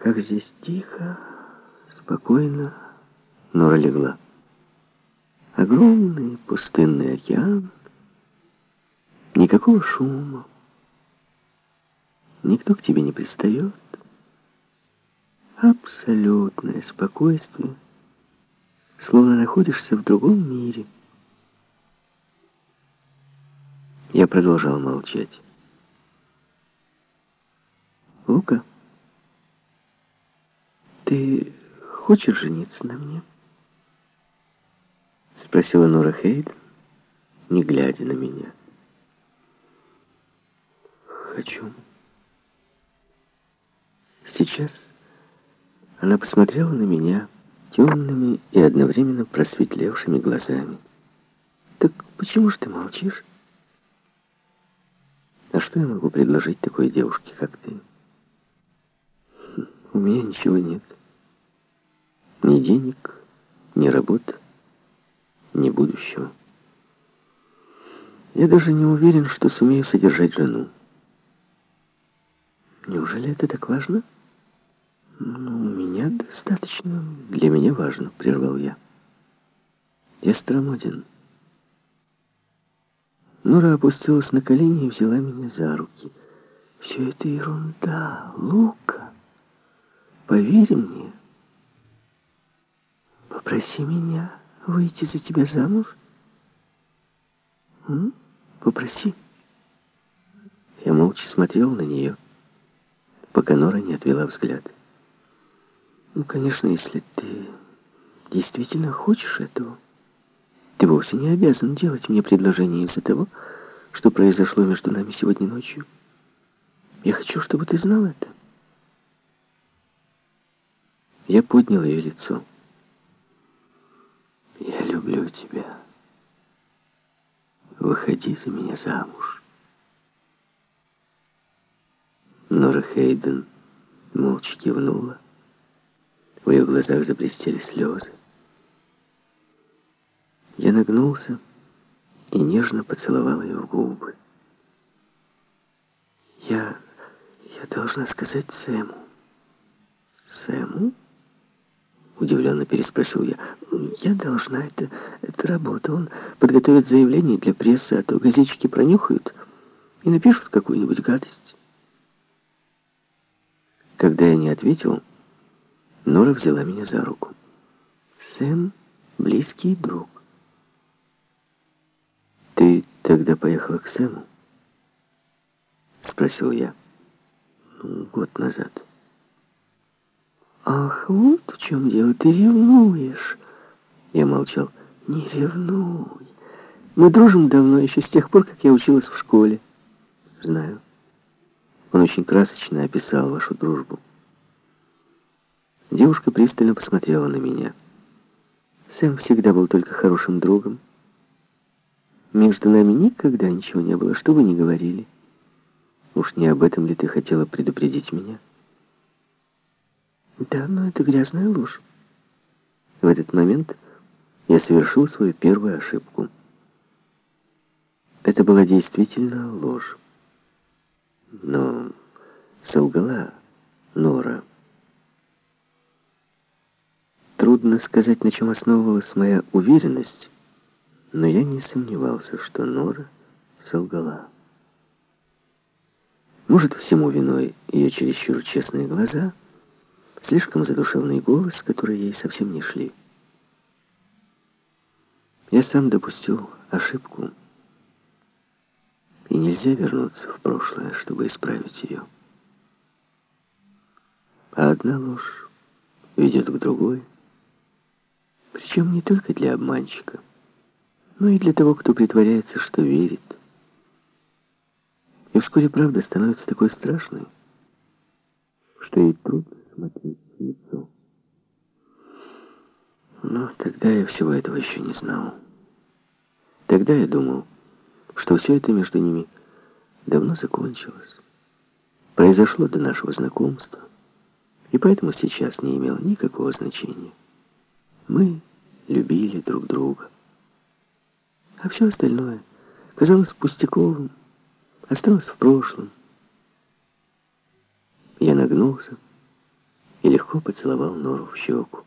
Как здесь тихо, спокойно Нора легла. Огромный пустынный океан, никакого шума. Никто к тебе не пристает. Абсолютное спокойствие, словно находишься в другом мире. Я продолжал молчать. Лука, ты хочешь жениться на мне? Спросила Нора Хейд, не глядя на меня. Хочу. Сейчас она посмотрела на меня темными и одновременно просветлевшими глазами. «Так почему же ты молчишь?» «А что я могу предложить такой девушке, как ты?» хм, «У меня ничего нет. Ни денег, ни работы, ни будущего. Я даже не уверен, что сумею содержать жену. Неужели это так важно?» «Ну, у меня достаточно. Для меня важно», — прервал я. «Я старомоден». Нора опустилась на колени и взяла меня за руки. «Все это ерунда, Лука. Поверь мне. Попроси меня выйти за тебя замуж. М? Попроси». Я молча смотрел на нее, пока Нора не отвела взгляд. Ну, конечно, если ты действительно хочешь этого, ты вовсе не обязан делать мне предложение из-за того, что произошло между нами сегодня ночью. Я хочу, чтобы ты знал это. Я поднял ее лицо. Люблю тебя. Выходи за меня замуж. Нора Хейден молча кивнула. В ее глазах заблестели слезы. Я нагнулся и нежно поцеловал ее в губы. Я... я должна сказать Сэму. Сэму? Удивленно переспросил я. Я должна, это, это работа. Он подготовит заявление для прессы, а то газетчики пронюхают и напишут какую-нибудь гадость. Когда я не ответил, Нора взяла меня за руку. Сэм — близкий друг. «Ты тогда поехала к Сэму?» Спросил я. Ну, год назад. «Ах, вот в чем дело, ты ревнуешь!» Я молчал. «Не ревнуй. Мы дружим давно, еще с тех пор, как я училась в школе». «Знаю». Он очень красочно описал вашу дружбу. Девушка пристально посмотрела на меня. Сэм всегда был только хорошим другом. Между нами никогда ничего не было, что вы ни говорили. Уж не об этом ли ты хотела предупредить меня? Да, но это грязная ложь. В этот момент я совершил свою первую ошибку. Это была действительно ложь. Но солгала Нора. Трудно сказать, на чем основывалась моя уверенность, но я не сомневался, что Нора солгала. Может, всему виной ее чересчур честные глаза, слишком задушевный голос, которые ей совсем не шли. Я сам допустил ошибку, и нельзя вернуться в прошлое, чтобы исправить ее. А одна ложь ведет к другой, причем не только для обманщика, но и для того, кто притворяется, что верит. И вскоре правда становится такой страшной, что ей трудно смотреть в лицо. Но тогда я всего этого еще не знал. Тогда я думал, что все это между ними давно закончилось. Произошло до нашего знакомства, и поэтому сейчас не имело никакого значения. Мы любили друг друга. А все остальное казалось пустяковым, осталось в прошлом. Я нагнулся и легко поцеловал Нору в щеку.